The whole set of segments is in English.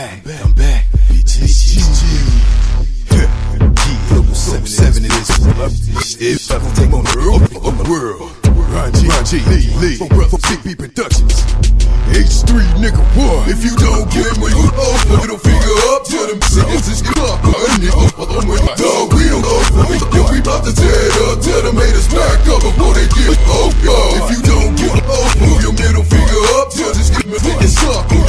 back, I'm back. Global 7 it is. If I don't take on the on the world. Ron G, Lee, Lee, from Brother CP Productions. H3 nigga, what? If you don't get me, oh, middle finger up to them niggas is up. A nigga, I'm with my dog, we don't me. Yo, we bout to tear it up, tell them haters back up before they get oh, yo. If you don't get oh, move your middle finger up, tell this niggas suck. Nigga,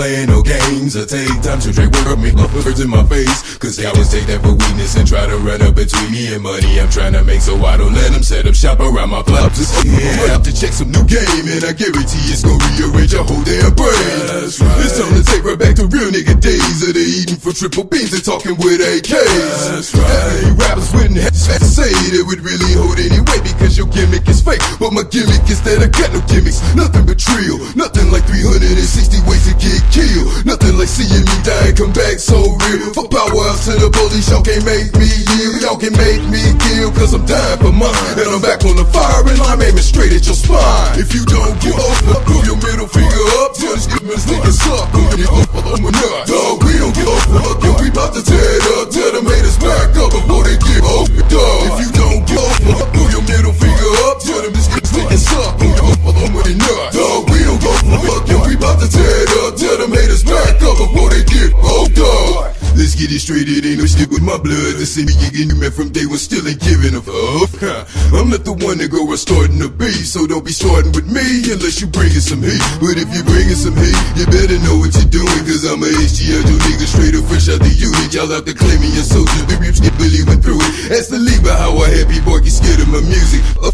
playing no games or take time to drink work me up words in my face. Cause they always take that for weakness and try to run up between me and money I'm trying to make so I don't let them set up shop around my flop. Just yeah, up to check some new game and I guarantee it's gonna rearrange your whole damn brain. That's right. It's time to take right back to real nigga days of the eating for triple beans and talking with AKs. That's right. Hey, rappers wouldn't have to say that would really hold any weight because your gimmick is fake. But my gimmick is that I got no gimmicks, nothing but real, nothing like 360 ways to get killed, nothing like seeing me die and come back so real. For power out to the police, y'all can't make me yield, y'all can make me kill, cause I'm dying for mine. And I'm back on the fire and I'm aiming straight at your spine. If you don't give up, move your middle finger up, tell this nigga suck, I'm a nut. Dog, we don't give fuck, yo, we bout to tear it up, tell them haters back up before they get open, dog. If you don't give fuck, move your middle finger up, tell them straight, it ain't no shit with my blood. To see me getting you man from day one, still ain't giving a fuck. Huh. I'm not the one to go starting the beef, so don't be starting with me unless you bringing some heat. But if you bringing some heat, you better know what you're doing, cause I'm a HGL nigga straight up fresh out the unit. Y'all have to claim me a soldier, the reps get Billy went through it. Ask the leader how I had people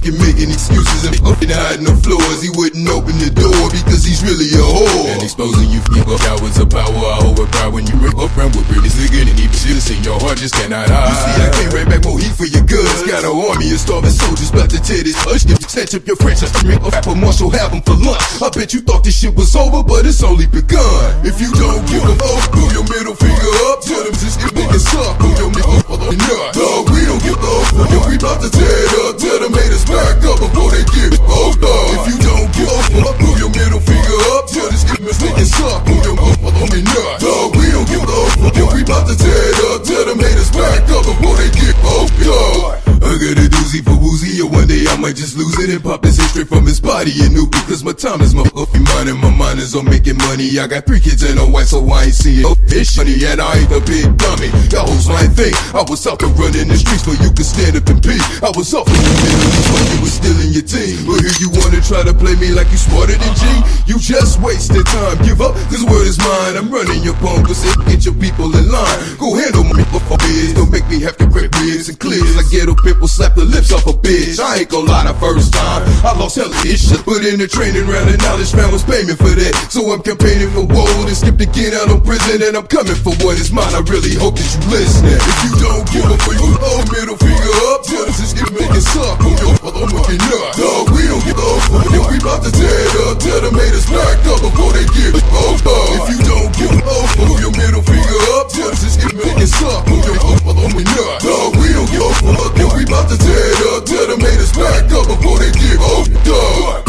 Fucking making excuses and fucking hiding the floors. He wouldn't open the door because he's really a whore. And exposing you people cowards of power, I proud when you rip up around with British nigga and even shit in your heart just cannot hide. You see, I came right back more heat for your goods. Got an army of starving soldiers about to tear this hush. Snatch up your friends, make a rapper Marshall have them for lunch. I bet you thought this shit was over, but it's only begun. If you don't give a fuck, move your middle finger up. Tell them this nigga suck. Move your middle nigga suck. Move your motherfucking nut. One day I might just lose it and pop this straight from his body and new because my time is my fucking mind and my mind is on making money. I got three kids and a wife, so I ain't see no fish money, and I ain't the big dummy. Y'all hoes my thing. I was out to running the streets where you could stand up and pee. I was off in the Middle when you was still in your team. But here you wanna try to play me like you smarter than G? You just wasted time. Give up, cause word is mine. I'm running your punk, cause it get your people in line. Go handle me, for biz. Don't make me have to crack ribs and clears like ghetto people slap the lips off a bitch. I ain't gon' lie the first time. I lost hella issues, but in the training round and knowledge man was payment for that. So I'm campaigning for woe and skip to get out of prison and I'm coming for what is mine. I really hope that you listen. If you don't give a fuck, oh middle finger up. This get make it suck. Oh yo, I'm looking nut. this up. Who you up for them we not? Dog, we don't give a fuck. And we bout to tear it up. Tell them haters back up before they give a fuck.